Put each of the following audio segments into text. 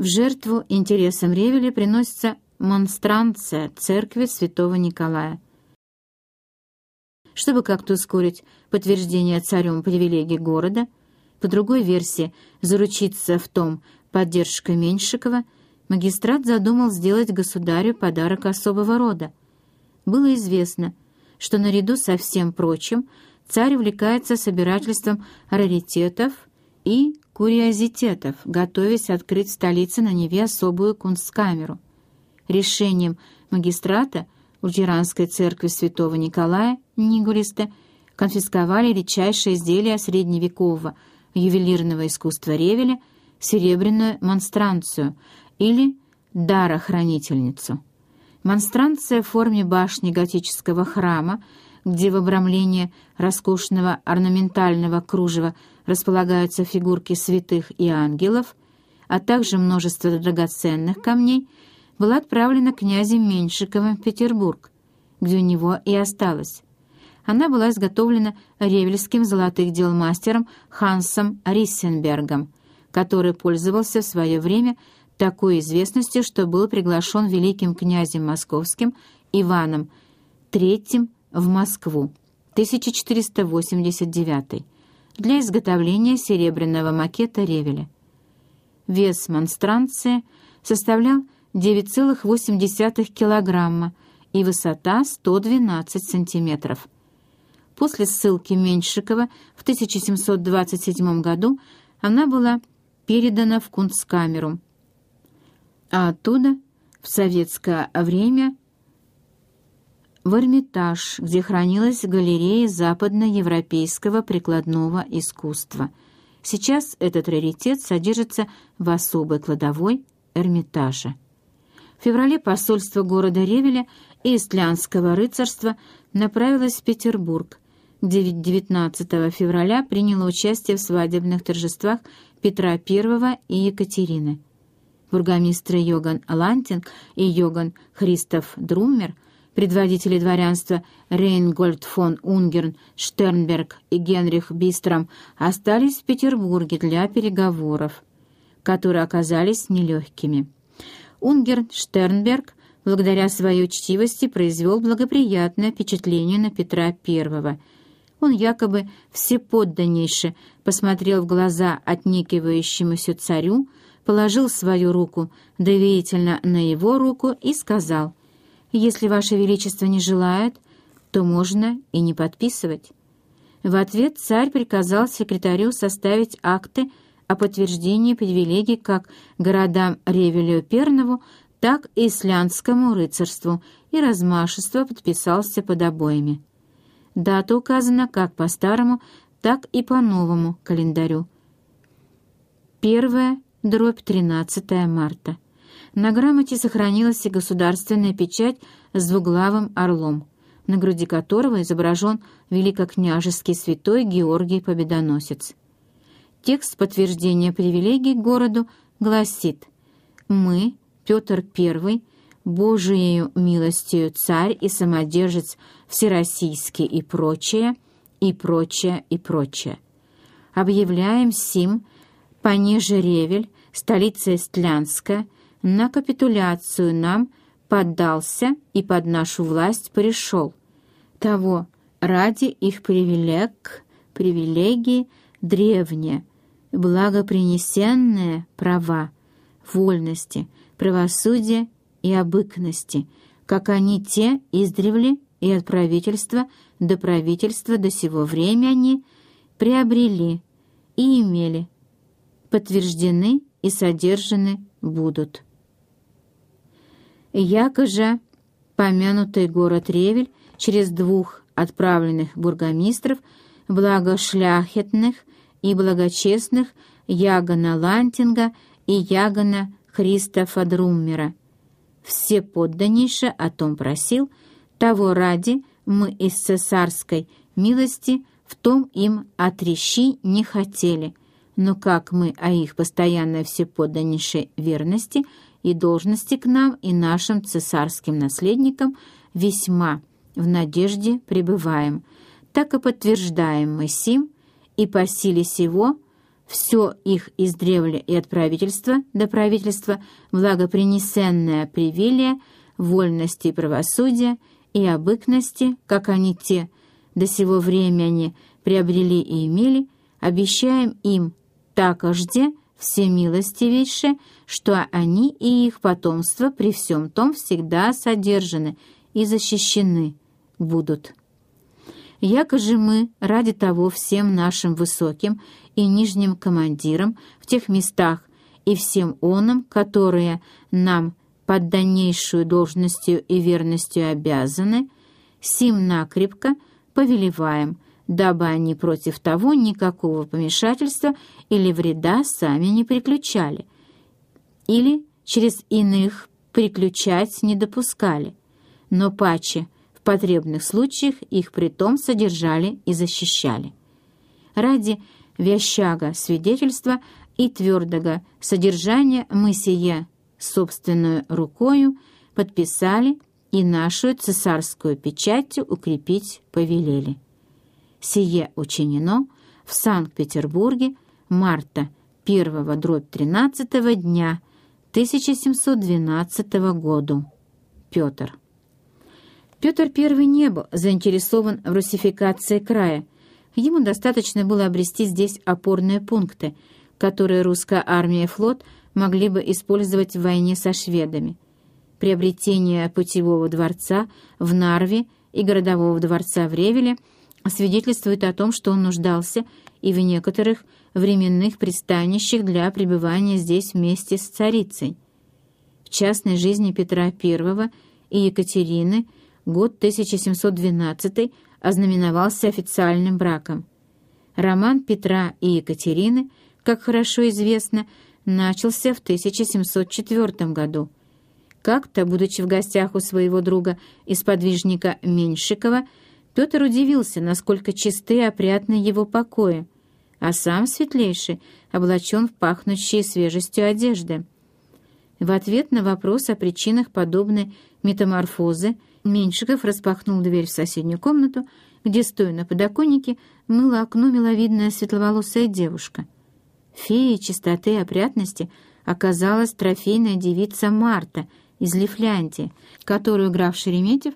В жертву интересам Ревеля приносится монстранция церкви святого Николая. Чтобы как-то ускорить подтверждение царем привилегий города, по другой версии заручиться в том поддержкой Меньшикова, магистрат задумал сделать государю подарок особого рода. Было известно, что наряду со всем прочим царь увлекается собирательством раритетов и курьезитетов, готовясь открыть в столице на Неве особую кунсткамеру. Решением магистрата Лютеранской церкви святого Николая Нигулиста конфисковали редчайшие изделия средневекового ювелирного искусства Ревеля, серебряную монстранцию или дарохранительницу. Монстранция в форме башни готического храма, где в обрамлении роскошного орнаментального кружева располагаются фигурки святых и ангелов, а также множество драгоценных камней, была отправлена князем Меньшиковым в Петербург, где у него и осталась. Она была изготовлена ревельским золотых дел мастером Хансом Риссенбергом, который пользовался в свое время такой известностью, что был приглашен великим князем московским Иваном III в Москву 1489 для изготовления серебряного макета Ревеля. Вес монстранции составлял 9,8 килограмма и высота 112 сантиметров. После ссылки Меньшикова в 1727 году она была передана в Кунсткамеру, а оттуда в советское время в Эрмитаж, где хранилась галерея западноевропейского прикладного искусства. Сейчас этот раритет содержится в особой кладовой Эрмитажа. В феврале посольство города Ревеля и Истлянского рыцарства направилось в Петербург, где 19 февраля приняло участие в свадебных торжествах Петра I и Екатерины. Бургомистры Йоган Лантинг и Йоган Христоф Друммер, предводители дворянства Рейнгольд фон Унгерн, Штернберг и Генрих Бистром остались в Петербурге для переговоров, которые оказались нелегкими. Унгер Штернберг, благодаря своей учтивости, произвел благоприятное впечатление на Петра I. Он якобы всеподданнейше посмотрел в глаза отникивающемуся царю, положил свою руку доверительно на его руку и сказал, «Если Ваше Величество не желает, то можно и не подписывать». В ответ царь приказал секретарю составить акты о подтверждении привилегий как городам Ревелю Пернову, так и Слянскому рыцарству, и размашество подписался под обоими. Дата указана как по старому, так и по новому календарю. Первая дробь 13 марта. На грамоте сохранилась и государственная печать с двуглавым орлом, на груди которого изображен великокняжеский святой Георгий Победоносец. Текст подтверждения привилегий городу гласит «Мы, Петр I, Божиею милостью царь и самодержец всероссийский и прочее, и прочее, и прочее. Объявляем сим, пониже Ревель, столица Эстлянская, на капитуляцию нам поддался и под нашу власть пришел. Того ради их привилег, привилегии древние, благопринесенные права, вольности, правосудия и обыкности, как они те издревле и от правительства до правительства до сего времени приобрели и имели, подтверждены и содержаны будут. Яко же помянутый город Ревель через двух отправленных бургомистров, благошляхетных и благочестных Ягона Лантинга и Ягона Христофа Друммера. Все подданнейше о том просил, того ради мы из цесарской милости в том им отрещи не хотели, но как мы о их постоянной всеподданнейшей верности и должности к нам и нашим цесарским наследникам весьма в надежде пребываем, так и подтверждаем мы сим, и по силе сего все их издревле и от правительства до правительства благопринесенная привилия, вольности и правосудия и обыкности, как они те до сего времени приобрели и имели, обещаем им так ожде всемилостивейше, что они и их потомство при всем том всегда содержаны и защищены будут. Яко же мы ради того всем нашим высоким и нижним командирам в тех местах и всем онам, которые нам под дальнейшую должностью и верностью обязаны, сим накрепко повелеваем, дабы они против того никакого помешательства или вреда сами не приключали, или через иных приключать не допускали, но паче в потребных случаях их притом содержали и защищали. Ради вящага свидетельства и твердого содержания мы сие собственную рукою подписали и нашу цесарскую печатью укрепить повелели. Сие учинено в Санкт-Петербурге марта 1 дробь 13 дня 1712 году. Петр. Петр I не был заинтересован в русификации края, Ему достаточно было обрести здесь опорные пункты, которые русская армия и флот могли бы использовать в войне со шведами. Приобретение путевого дворца в Нарве и городового дворца в Ревеле свидетельствует о том, что он нуждался и в некоторых временных пристанищах для пребывания здесь вместе с царицей. В частной жизни Петра I и Екатерины год 1712 ознаменовался официальным браком. Роман Петра и Екатерины, как хорошо известно, начался в 1704 году. Как-то, будучи в гостях у своего друга и сподвижника Меньшикова, Петр удивился, насколько чисты и опрятны его покои, а сам светлейший облачен в пахнущие свежестью одежды. В ответ на вопрос о причинах подобной метаморфозы Меньшиков распахнул дверь в соседнюю комнату, где, стоя на подоконнике, мыла окно миловидная светловолосая девушка. Феей чистоты и опрятности оказалась трофейная девица Марта из Лифляндии, которую граф Шереметьев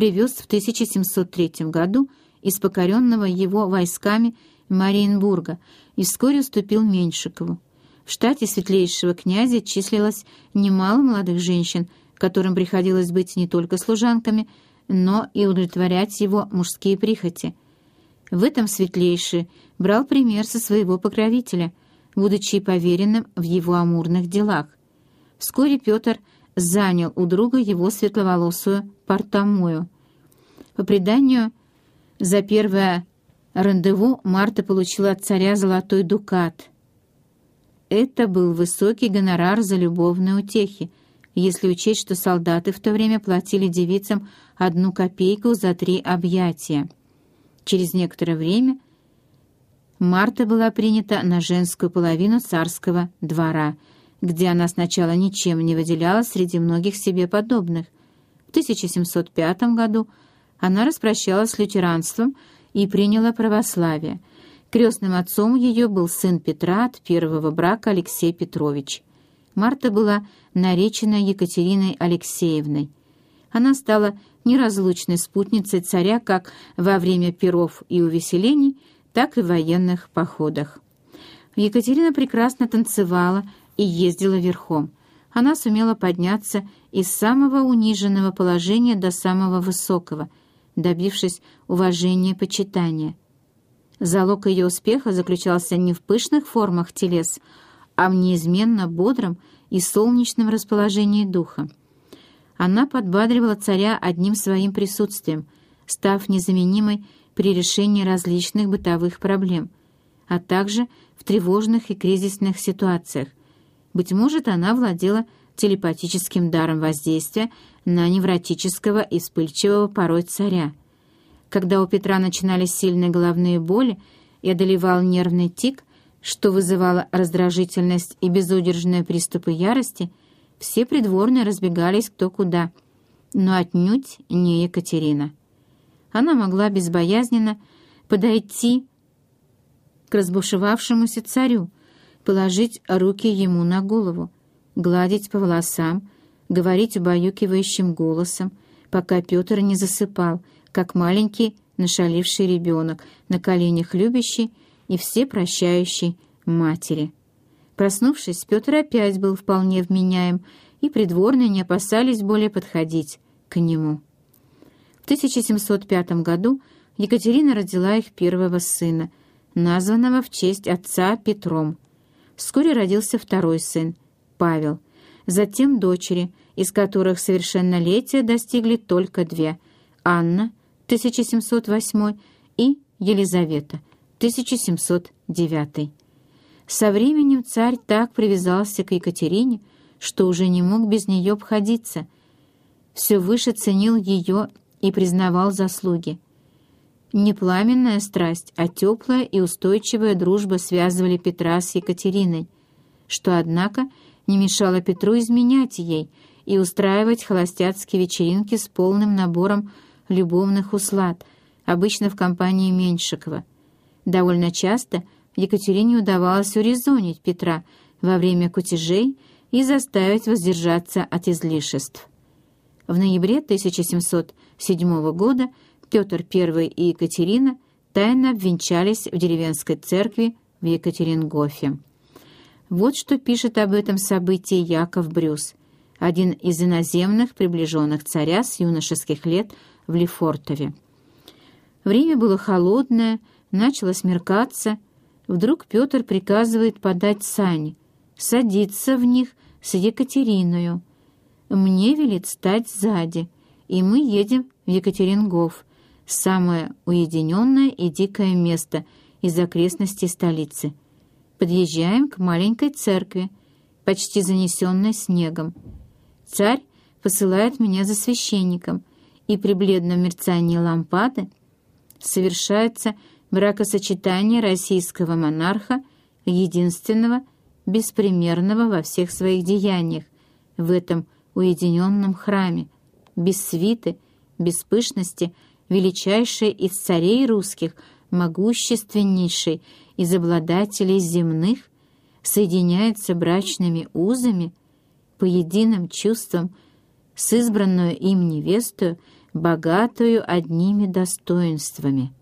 привез в 1703 году из покоренного его войсками Мариенбурга и вскоре уступил Меньшикову. В штате светлейшего князя числилось немало молодых женщин, которым приходилось быть не только служанками, но и удовлетворять его мужские прихоти. В этом светлейший брал пример со своего покровителя, будучи поверенным в его амурных делах. Вскоре Петр занял у друга его светловолосую портомою. По преданию, за первое рандеву Марта получила от царя золотой дукат. Это был высокий гонорар за любовные утехи, если учесть, что солдаты в то время платили девицам одну копейку за три объятия. Через некоторое время Марта была принята на женскую половину царского двора, где она сначала ничем не выделялась среди многих себе подобных. В 1705 году она распрощалась с лютеранством и приняла православие. Крестным отцом ее был сын Петра от первого брака Алексей Петрович. Марта была наречена Екатериной Алексеевной. Она стала неразлучной спутницей царя как во время перов и увеселений, так и в военных походах. Екатерина прекрасно танцевала и ездила верхом. Она сумела подняться из самого униженного положения до самого высокого, добившись уважения и почитания. Залог ее успеха заключался не в пышных формах телес, а в неизменно бодром и солнечном расположении духа. Она подбадривала царя одним своим присутствием, став незаменимой при решении различных бытовых проблем, а также в тревожных и кризисных ситуациях. Быть может, она владела телепатическим даром воздействия на невротического и вспыльчивого порой царя. Когда у Петра начинались сильные головные боли и одолевал нервный тик, что вызывало раздражительность и безудержные приступы ярости, все придворные разбегались кто куда, но отнюдь не Екатерина. Она могла безбоязненно подойти к разбушевавшемуся царю, положить руки ему на голову, гладить по волосам, говорить убаюкивающим голосом, пока Петр не засыпал, как маленький нашаливший ребенок, на коленях любящий и все прощающий матери. Проснувшись, Петр опять был вполне вменяем, и придворные не опасались более подходить к нему. В 1705 году Екатерина родила их первого сына, названного в честь отца Петром. Вскоре родился второй сын, Павел, затем дочери, из которых совершеннолетия достигли только две — Анна, 1708 и Елизавета, 1709. Со временем царь так привязался к Екатерине, что уже не мог без нее обходиться. Все выше ценил ее и признавал заслуги. Не пламенная страсть, а теплая и устойчивая дружба связывали Петра с Екатериной, что, однако, не мешало Петру изменять ей и устраивать холостяцкие вечеринки с полным набором любовных услад, обычно в компании Меньшикова. Довольно часто – Екатерине удавалось урезонить Петра во время кутежей и заставить воздержаться от излишеств. В ноябре 1707 года Петр I и Екатерина тайно обвенчались в деревенской церкви в Екатерингофе. Вот что пишет об этом событии Яков Брюс, один из иноземных приближенных царя с юношеских лет в Лефортове. Время было холодное, начало смеркаться — Вдруг Петр приказывает подать сани, садиться в них с Екатериною. Мне велит стать сзади, и мы едем в Екатерингов, самое уединенное и дикое место из окрестностей столицы. Подъезжаем к маленькой церкви, почти занесенной снегом. Царь посылает меня за священником, и при бледном мерцании лампады совершается бракосочетание российского монарха, единственного, беспримерного во всех своих деяниях, в этом уединенном храме, без свиты, без пышности, величайший из царей русских, могущественнейший из обладателей земных, соединяется брачными узами, по единым чувствам, с избранную им невестою, богатую одними достоинствами.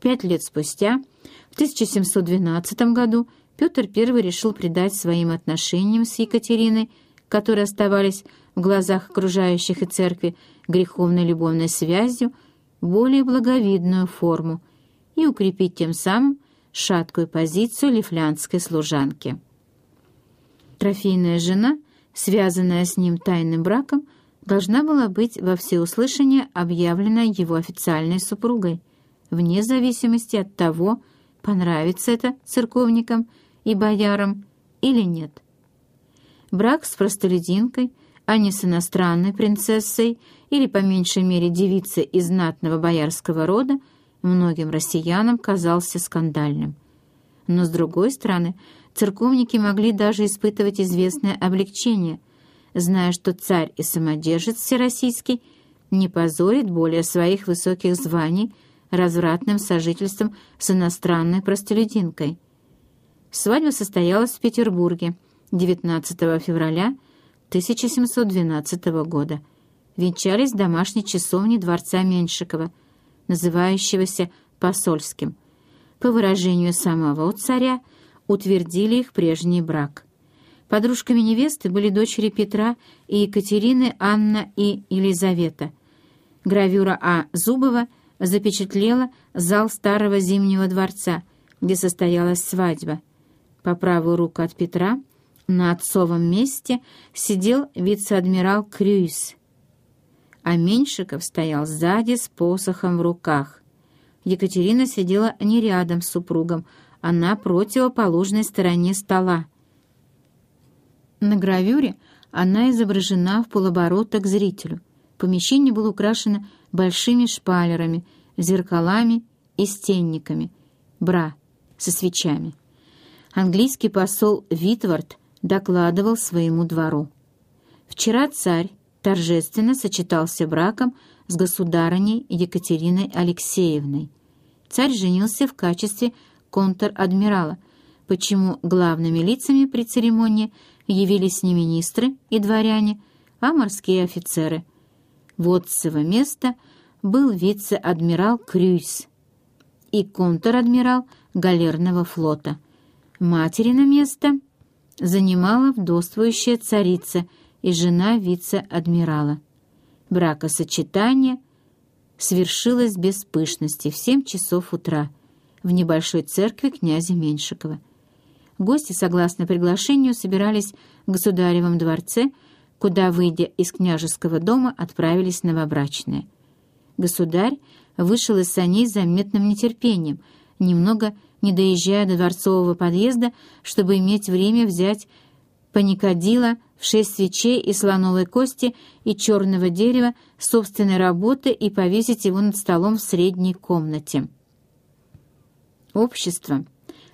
Пять лет спустя, в 1712 году, Петр I решил придать своим отношениям с Екатериной, которые оставались в глазах окружающих и церкви греховной любовной связью, более благовидную форму и укрепить тем самым шаткую позицию лифлянской служанки. Трофейная жена, связанная с ним тайным браком, должна была быть во всеуслышание объявлена его официальной супругой – вне зависимости от того, понравится это церковникам и боярам или нет. Брак с простолюдинкой, а не с иностранной принцессой или, по меньшей мере, девицей из знатного боярского рода, многим россиянам казался скандальным. Но, с другой стороны, церковники могли даже испытывать известное облегчение, зная, что царь и самодержец всероссийский не позорит более своих высоких званий развратным сожительством с иностранной простолюдинкой. Свадьба состоялась в Петербурге 19 февраля 1712 года. Венчались в домашней часовне дворца Меньшикова, называющегося посольским. По выражению самого царя, утвердили их прежний брак. Подружками невесты были дочери Петра и Екатерины Анна и Елизавета. Гравюра А. Зубова – запечатлела зал старого Зимнего дворца, где состоялась свадьба. По правую руку от Петра на отцовом месте сидел вице-адмирал Крюйс, а Меньшиков стоял сзади с посохом в руках. Екатерина сидела не рядом с супругом, а на противоположной стороне стола. На гравюре она изображена в полоборота к зрителю. Помещение было украшено большими шпалерами, зеркалами и стенниками, бра со свечами. Английский посол Витвард докладывал своему двору. Вчера царь торжественно сочетался браком с государыней Екатериной Алексеевной. Царь женился в качестве контр-адмирала, почему главными лицами при церемонии явились не министры и дворяне, а морские офицеры. Его места был вице-адмирал Крюйс и контр-адмирал галерного флота. Матери на место занимала вдовствующая царица и жена вице-адмирала. Бракосочетание свершилось без пышности в семь часов утра в небольшой церкви князя Меньшикова. Гости, согласно приглашению, собирались в государевом дворце, куда, выйдя из княжеского дома, отправились новобрачные. Государь вышел из саней с заметным нетерпением, немного не доезжая до дворцового подъезда, чтобы иметь время взять паникадила в шесть свечей и слоновой кости и черного дерева собственной работы и повесить его над столом в средней комнате. Общество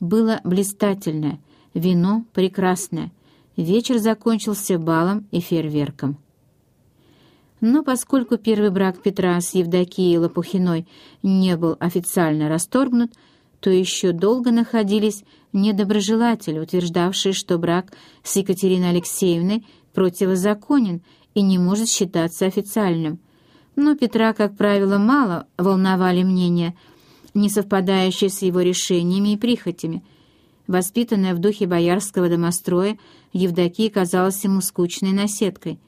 было блистательное, вино прекрасное. Вечер закончился балом и фейерверком. Но поскольку первый брак Петра с Евдокией Лопухиной не был официально расторгнут, то еще долго находились недоброжелатели, утверждавшие, что брак с Екатериной Алексеевной противозаконен и не может считаться официальным. Но Петра, как правило, мало волновали мнения, не совпадающие с его решениями и прихотями. Воспитанная в духе боярского домостроя, Евдокия казалась ему скучной наседкой.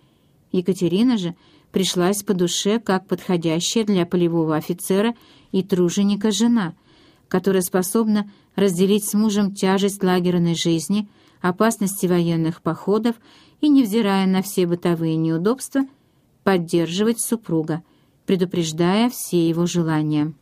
Екатерина же пришлась по душе как подходящая для полевого офицера и труженика жена — которая способна разделить с мужем тяжесть лагерной жизни, опасности военных походов и, невзирая на все бытовые неудобства, поддерживать супруга, предупреждая все его желания.